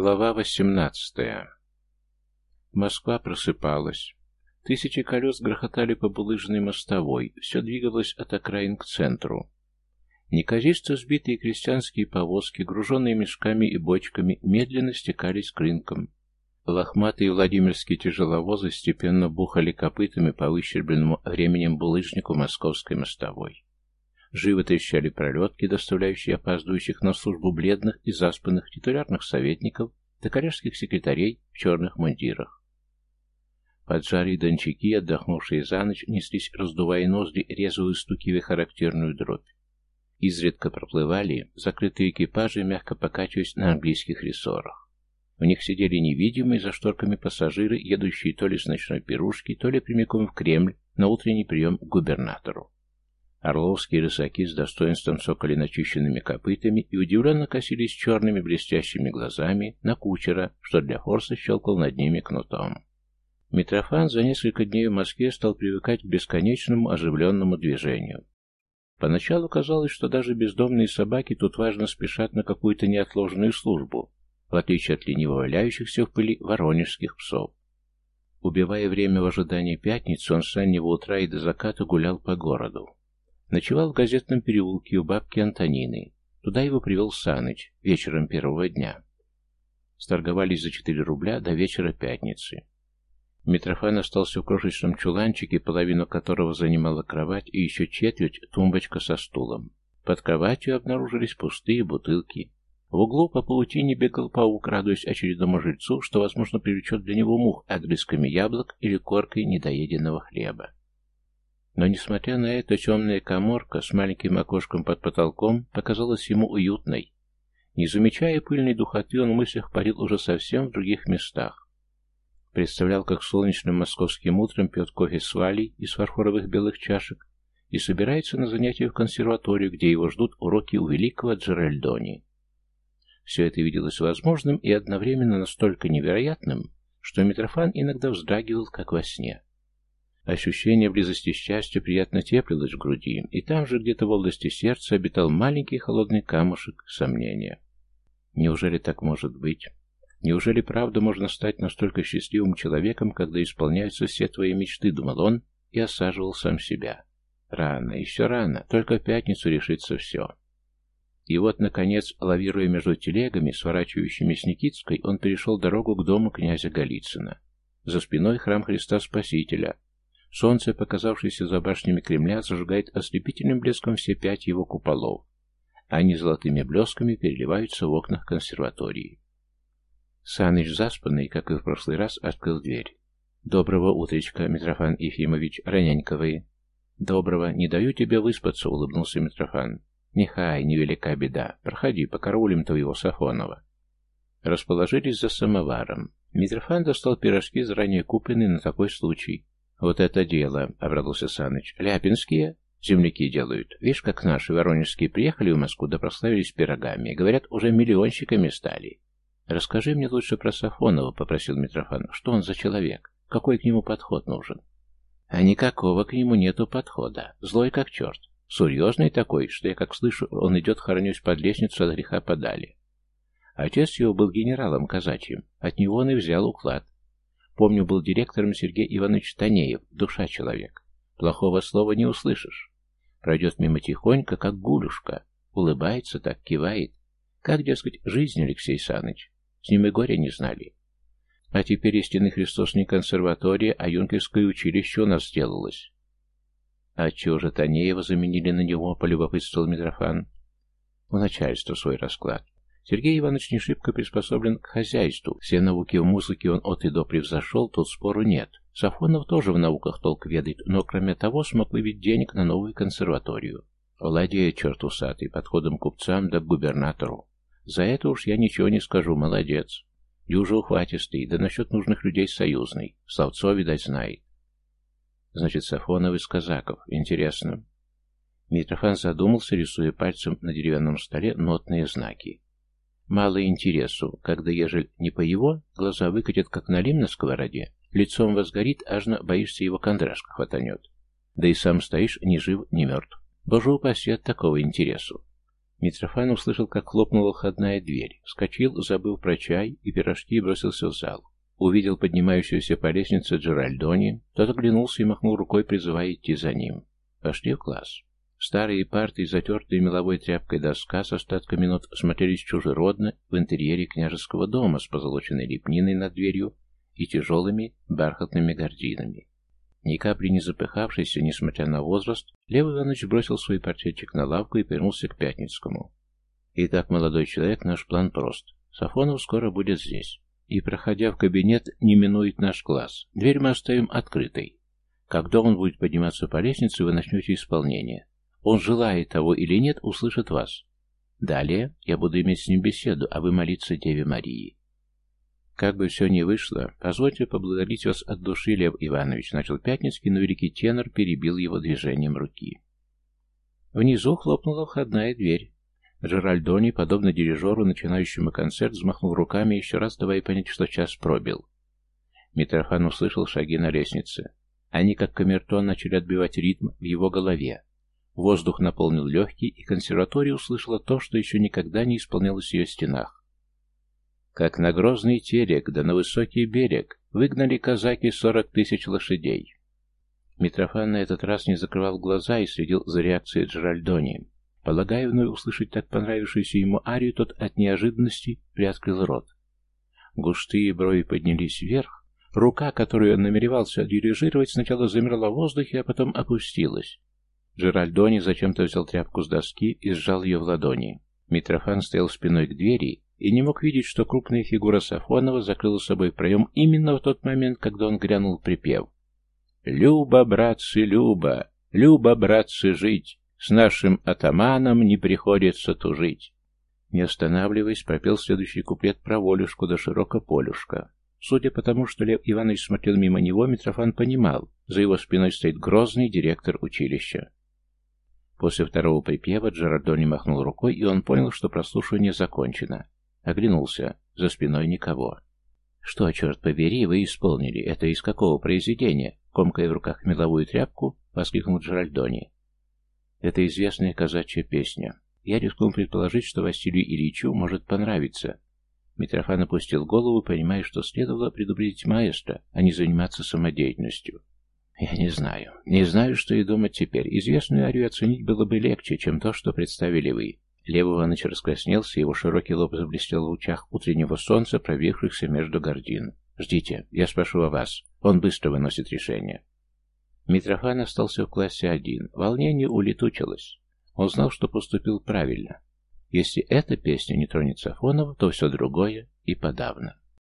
Глава 18 Москва просыпалась. Тысячи колес грохотали по булыжной мостовой, все двигалось от окраин к центру. Неказисто сбитые крестьянские повозки, груженные мешками и бочками, медленно стекались к рынкам. Лохматые владимирские тяжеловозы степенно бухали копытами по выщербленному временем булыжнику московской мостовой. Живо трещали пролетки, доставляющие опаздывающих на службу бледных и заспанных титулярных советников до коллежских секретарей в черных мундирах. Поджарые дончаки, отдохнувшие за ночь, неслись, раздувая ноздри, резвые стукивая характерную дробь. Изредка проплывали закрытые экипажи, мягко покачиваясь на английских рессорах. В них сидели невидимые за шторками пассажиры, едущие то ли с ночной пирушки, то ли прямиком в Кремль на утренний прием к губернатору. Орловские рысаки с достоинством соколи начищенными копытами и удивленно косились черными блестящими глазами на кучера, что для форса щелкал над ними кнутом. Митрофан за несколько дней в Москве стал привыкать к бесконечному оживленному движению. Поначалу казалось, что даже бездомные собаки тут важно спешат на какую-то неотложную службу, в отличие от лениво валяющихся в пыли воронежских псов. Убивая время в ожидании пятницы, он с раннего утра и до заката гулял по городу. Ночевал в газетном переулке у бабки Антонины. Туда его привел Саныч вечером первого дня. Сторговались за 4 рубля до вечера пятницы. Митрофан остался в крошечном чуланчике, половину которого занимала кровать и еще четверть тумбочка со стулом. Под кроватью обнаружились пустые бутылки. В углу по паутине бегал паук, радуясь очередному жильцу, что, возможно, привлечет для него мух огрызками яблок или коркой недоеденного хлеба. Но, несмотря на это, темная коморка с маленьким окошком под потолком показалась ему уютной. Не замечая пыльной духоты, он в мыслях парил уже совсем в других местах. Представлял, как солнечным московским утром пьет кофе с валей из фарфоровых белых чашек и собирается на занятия в консерваторию, где его ждут уроки у великого Джеральдони. Все это виделось возможным и одновременно настолько невероятным, что Митрофан иногда вздрагивал, как во сне. Ощущение близости счастья приятно теплилось в груди, и там же, где-то в области сердца, обитал маленький холодный камушек сомнения. Неужели так может быть? Неужели правда можно стать настолько счастливым человеком, когда исполняются все твои мечты, думал он и осаживал сам себя. Рано, еще рано, только в пятницу решится все. И вот, наконец, лавируя между телегами, сворачивающими с Никитской, он перешел дорогу к дому князя Голицына. За спиной храм Христа Спасителя, Солнце, показавшееся за башнями Кремля, зажигает ослепительным блеском все пять его куполов. Они золотыми блесками переливаются в окнах консерватории. Саныч, заспанный, как и в прошлый раз, открыл дверь. «Доброго утречка, Митрофан Ефимович, раненько вы». «Доброго, не даю тебе выспаться», — улыбнулся Митрофан. «Нехай, невелика беда. Проходи, покараулим твоего Сафонова». Расположились за самоваром. Митрофан достал пирожки, заранее купленные на такой случай, «Вот это дело!» — обрадовался Саныч. «Ляпинские?» «Земляки делают. Видишь, как наши воронежские приехали в Москву да прославились пирогами. Говорят, уже миллионщиками стали». «Расскажи мне лучше про Сафонова», — попросил Митрофан. «Что он за человек? Какой к нему подход нужен?» «А никакого к нему нету подхода. Злой как черт. Серьезный такой, что я, как слышу, он идет хоронюсь под лестницу от греха подали. Отец его был генералом казачьим. От него он и взял уклад. Помню, был директором Сергей Иванович Танеев, душа человек. Плохого слова не услышишь. Пройдет мимо тихонько, как гулюшка. Улыбается так, кивает. Как, дескать, жизнь, Алексей Саныч. С ним и горя не знали. А теперь истинный Христос не консерватория, а юнкерское училище у нас сделалось. А чего же Танеева заменили на него, полюбопытствовал Митрофан. У начальства свой расклад. Сергей Иванович не шибко приспособлен к хозяйству. Все науки в музыке он от и до превзошел, тут спору нет. Сафонов тоже в науках толк ведает, но кроме того смог выбить денег на новую консерваторию. Владеет черт усатый, подходом к купцам да к губернатору. За это уж я ничего не скажу, молодец. Дюжа ухватистый, да насчет нужных людей союзный. Славцо, видать, знает. Значит, Сафонов из казаков. Интересно. Митрофан задумался, рисуя пальцем на деревянном столе нотные знаки. Мало интересу, когда, ежель не по его, глаза выкатят, как налим на сковороде, лицом возгорит, ажно боишься его кондрашка хватанет. Да и сам стоишь ни жив, ни мертв. Боже упаси от такого интересу. Митрофан услышал, как хлопнула входная дверь. Вскочил, забыв про чай и пирожки, и бросился в зал. Увидел поднимающуюся по лестнице Джеральдони, тот оглянулся и махнул рукой, призывая идти за ним. Пошли в класс. Старые парты и затертые меловой тряпкой доска с остатками нот смотрелись чужеродно в интерьере княжеского дома с позолоченной лепниной над дверью и тяжелыми бархатными гардинами. Ни капли не запыхавшийся, несмотря на возраст, Лев Иванович бросил свой портретчик на лавку и вернулся к Пятницкому. «Итак, молодой человек, наш план прост. Сафонов скоро будет здесь. И, проходя в кабинет, не минует наш класс. Дверь мы оставим открытой. Когда он будет подниматься по лестнице, вы начнете исполнение. Он желает того или нет, услышит вас. Далее я буду иметь с ним беседу, а вы молиться Деве Марии. Как бы все ни вышло, позвольте поблагодарить вас от души, Лев Иванович, начал Пятницкий, но великий тенор перебил его движением руки. Внизу хлопнула входная дверь. Джеральдони, подобно дирижеру, начинающему концерт, взмахнул руками, еще раз давая понять, что час пробил. Митрофан услышал шаги на лестнице. Они, как камертон, начали отбивать ритм в его голове. Воздух наполнил легкий, и консерватория услышала то, что еще никогда не исполнялось в ее стенах. Как на грозный терек, да на высокий берег, выгнали казаки сорок тысяч лошадей. Митрофан на этот раз не закрывал глаза и следил за реакцией Джеральдони. Полагая вновь услышать так понравившуюся ему арию, тот от неожиданности приоткрыл рот. Густые брови поднялись вверх, рука, которую он намеревался дирижировать, сначала замерла в воздухе, а потом опустилась. Джеральдони зачем-то взял тряпку с доски и сжал ее в ладони. Митрофан стоял спиной к двери и не мог видеть, что крупная фигура Сафонова закрыла собой проем именно в тот момент, когда он грянул припев. «Люба, братцы, Люба! Люба, братцы, жить! С нашим атаманом не приходится тужить!» Не останавливаясь, пропел следующий куплет про Волюшку да Широкополюшка. Судя по тому, что Лев Иванович смотрел мимо него, Митрофан понимал, за его спиной стоит грозный директор училища. После второго припева Джерардони махнул рукой, и он понял, что прослушивание закончено. Оглянулся. За спиной никого. «Что, черт побери, вы исполнили? Это из какого произведения?» Комкая в руках меловую тряпку, воскликнул Джеральдони. «Это известная казачья песня. Я рискну предположить, что Василию Ильичу может понравиться». Митрофан опустил голову, понимая, что следовало предупредить маэстро, а не заниматься самодеятельностью. Я не знаю. Не знаю, что и думать теперь. Известную арию оценить было бы легче, чем то, что представили вы. Лев Иванович раскраснелся, его широкий лоб заблестел в лучах утреннего солнца, пробившихся между гордин. «Ждите, я спрошу о вас. Он быстро выносит решение». Митрофан остался в классе один. Волнение улетучилось. Он знал, что поступил правильно. Если эта песня не тронет Сафонова, то все другое и подавно.